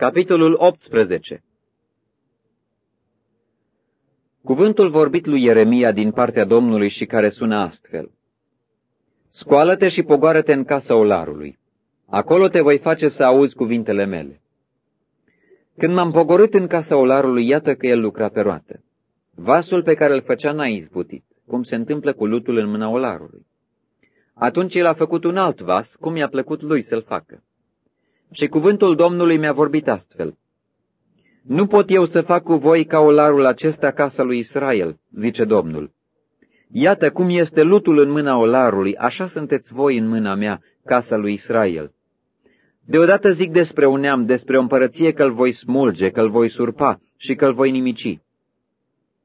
Capitolul 18 Cuvântul vorbit lui Ieremia din partea Domnului și care sună astfel. Scoală-te și pogoară-te în casa olarului. Acolo te voi face să auzi cuvintele mele. Când m-am pogorât în casa olarului, iată că el lucra pe roată. Vasul pe care îl făcea n-a izbutit, cum se întâmplă cu lutul în mâna olarului. Atunci el a făcut un alt vas, cum i-a plăcut lui să-l facă. Și cuvântul Domnului mi-a vorbit astfel. Nu pot eu să fac cu voi ca olarul acesta casa lui Israel, zice Domnul. Iată cum este lutul în mâna olarului, așa sunteți voi în mâna mea, casa lui Israel. Deodată zic despre un neam, despre o împărăție că-l voi smulge, că-l voi surpa și că-l voi nimici.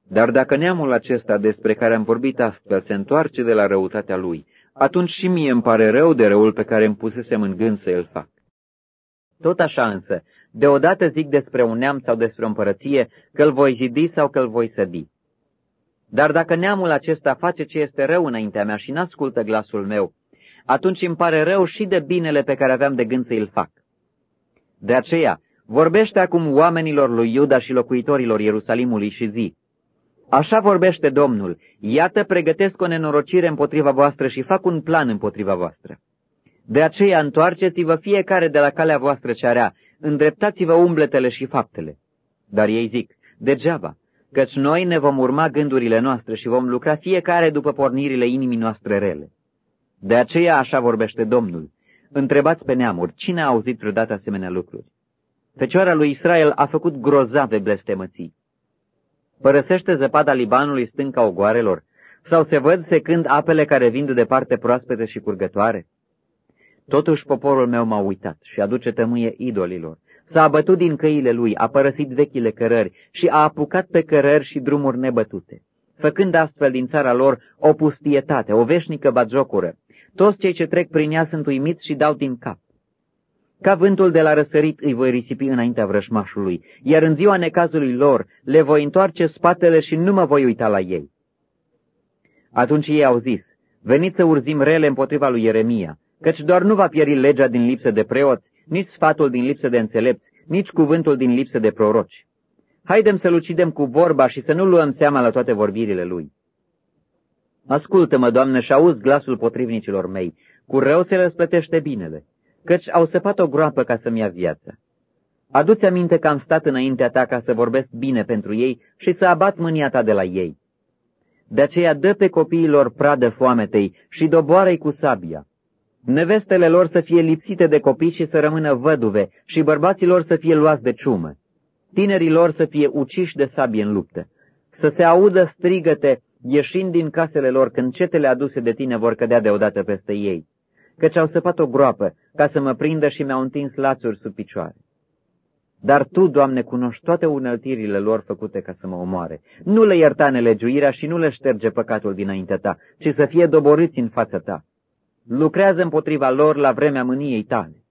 Dar dacă neamul acesta despre care am vorbit astfel se întoarce de la răutatea lui, atunci și mie îmi pare rău de răul pe care îmi pusesem în gând să îl fac. Tot așa însă, deodată zic despre un neam sau despre o împărăție că îl voi zidi sau că îl voi sădi. Dar dacă neamul acesta face ce este rău înaintea mea și n-ascultă glasul meu, atunci îmi pare rău și de binele pe care aveam de gând să îl fac. De aceea, vorbește acum oamenilor lui Iuda și locuitorilor Ierusalimului și zi, Așa vorbește Domnul, iată pregătesc o nenorocire împotriva voastră și fac un plan împotriva voastră. De aceea întoarceți-vă fiecare de la calea voastră ce area, îndreptați-vă umbletele și faptele. Dar ei zic, degeaba, căci noi ne vom urma gândurile noastre și vom lucra fiecare după pornirile inimii noastre rele. De aceea așa vorbește Domnul. Întrebați pe neamuri, cine a auzit vreodată asemenea lucruri? Fecioara lui Israel a făcut grozave blestemății. Părăsește zăpada Libanului stânca ogoarelor? Sau se văd secând apele care vin de departe proaspete și curgătoare? Totuși poporul meu m-a uitat și aduce tămâie idolilor. S-a abătut din căile lui, a părăsit vechile cărări și a apucat pe cărări și drumuri nebătute, făcând astfel din țara lor o pustietate, o veșnică bagiocură. Toți cei ce trec prin ea sunt uimiți și dau din cap. Ca vântul de la răsărit îi voi risipi înaintea vrășmașului, iar în ziua necazului lor le voi întoarce spatele și nu mă voi uita la ei. Atunci ei au zis, veniți să urzim rele împotriva lui Ieremia, căci doar nu va pieri legea din lipsă de preoți, nici sfatul din lipsă de înțelepți, nici cuvântul din lipsă de proroci. Haidem să-l ucidem cu vorba și să nu luăm seama la toate vorbirile lui. Ascultă-mă, Doamne, și auzi glasul potrivnicilor mei, cu rău se le plătește binele, căci au săpat o groapă ca să-mi ia viața. Adu-ți aminte că am stat înaintea ta ca să vorbesc bine pentru ei și să abat mânia ta de la ei. De aceea dă pe copiilor pradă foametei și doboară-i cu sabia nevestele lor să fie lipsite de copii și să rămână văduve și bărbații lor să fie luați de ciumă, tinerii lor să fie uciși de sabie în luptă, să se audă strigăte ieșind din casele lor când cetele aduse de tine vor cădea deodată peste ei, căci au săpat o groapă ca să mă prindă și mi-au întins lațuri sub picioare. Dar Tu, Doamne, cunoști toate unăltirile lor făcute ca să mă omoare. Nu le ierta nelegiuirea și nu le șterge păcatul dinaintea Ta, ci să fie doboriți în fața Ta lucrează împotriva lor la vremea mâniei tale.